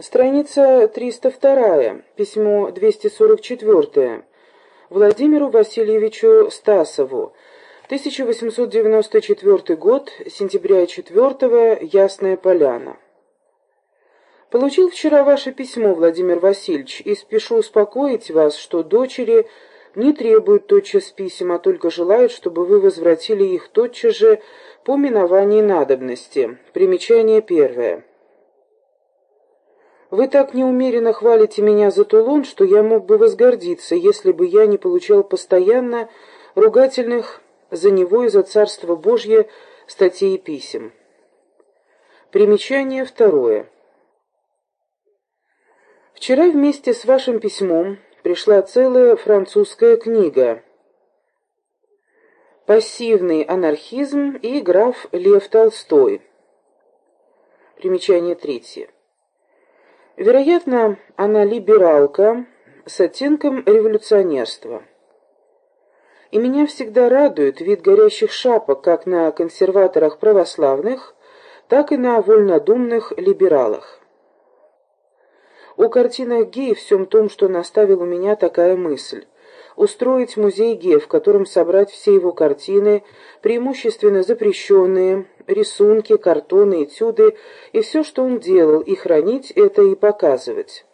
Страница 302, письмо 244, Владимиру Васильевичу Стасову, 1894 год, сентября 4 Ясная Поляна. Получил вчера ваше письмо, Владимир Васильевич, и спешу успокоить вас, что дочери не требуют тотчас писем, а только желают, чтобы вы возвратили их тотчас же по миновании надобности. Примечание первое. Вы так неумеренно хвалите меня за Тулон, что я мог бы возгордиться, если бы я не получал постоянно ругательных за него и за Царство Божье статей и писем. Примечание второе. Вчера вместе с вашим письмом пришла целая французская книга «Пассивный анархизм» и граф Лев Толстой. Примечание третье. Вероятно, она либералка с оттенком революционерства. И меня всегда радует вид горящих шапок как на консерваторах православных, так и на вольнодумных либералах. О картинах Гей всем том, что наставил у меня такая мысль устроить музей Ге, в котором собрать все его картины, преимущественно запрещенные, рисунки, картоны, этюды и все, что он делал, и хранить это и показывать.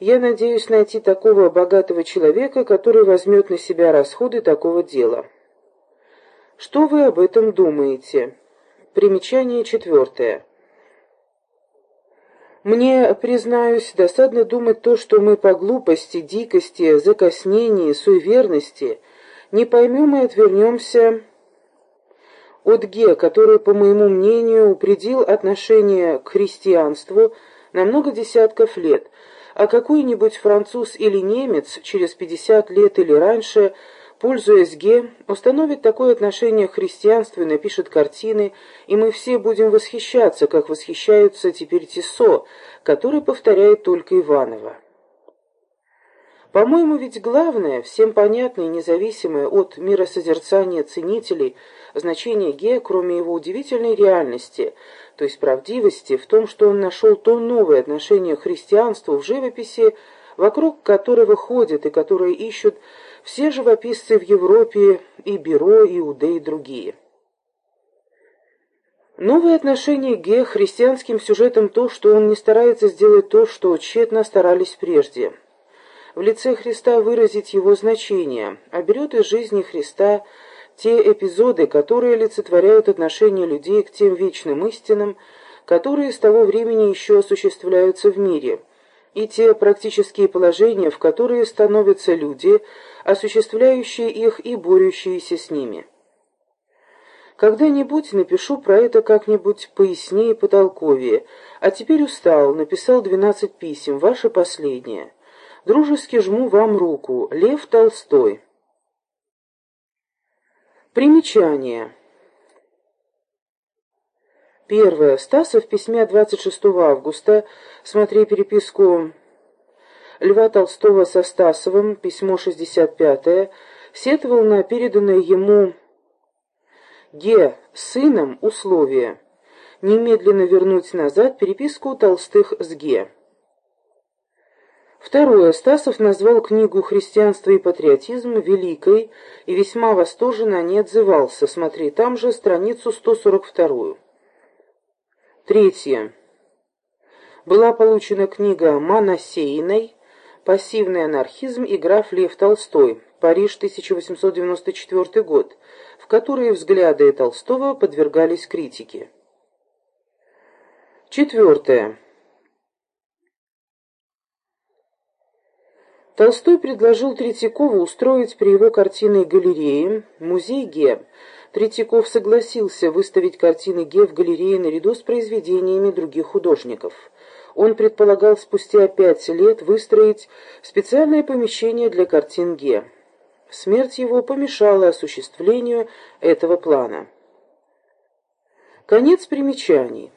Я надеюсь найти такого богатого человека, который возьмет на себя расходы такого дела. Что вы об этом думаете? Примечание четвертое. Мне, признаюсь, досадно думать то, что мы по глупости, дикости, закоснении, суеверности не поймем и отвернемся от Ге, который, по моему мнению, упредил отношение к христианству на много десятков лет, а какой-нибудь француз или немец через пятьдесят лет или раньше – пользуясь Ге, установит такое отношение к христианству и напишет картины, и мы все будем восхищаться, как восхищаются теперь Тисо, который повторяет только Иванова. По-моему, ведь главное, всем понятное и независимое от миросозерцания ценителей, значение Ге, кроме его удивительной реальности, то есть правдивости, в том, что он нашел то новое отношение к христианству в живописи, вокруг которого ходят и которые ищут все живописцы в Европе, и Бюро, и Уде, и другие. Новое отношение Ге к христианским сюжетам то, что он не старается сделать то, что тщетно старались прежде. В лице Христа выразить его значение, а берет из жизни Христа те эпизоды, которые олицетворяют отношение людей к тем вечным истинам, которые с того времени еще осуществляются в мире – и те практические положения, в которые становятся люди, осуществляющие их и борющиеся с ними. Когда-нибудь напишу про это как-нибудь пояснее и потолковее, а теперь устал, написал двенадцать писем, ваше последнее. Дружески жму вам руку. Лев Толстой. Примечание. Первое. Стасов в письме 26 августа, смотри переписку Льва Толстого со Стасовым, письмо 65 сетовал на переданное ему Ге сыном условие немедленно вернуть назад переписку Толстых с Ге. Второе. Стасов назвал книгу «Христианство и патриотизм» великой и весьма восторженно не отзывался. Смотри, там же страницу 142. Третье. Была получена книга Манасейной «Пассивный анархизм» и граф Лев Толстой, Париж, 1894 год, в которой взгляды Толстого подвергались критике. Четвертое. Толстой предложил Третьякову устроить при его картинной галерее музей Ге, Третьяков согласился выставить картины Ге в галерее наряду с произведениями других художников. Он предполагал спустя пять лет выстроить специальное помещение для картин Ге. Смерть его помешала осуществлению этого плана. Конец примечаний.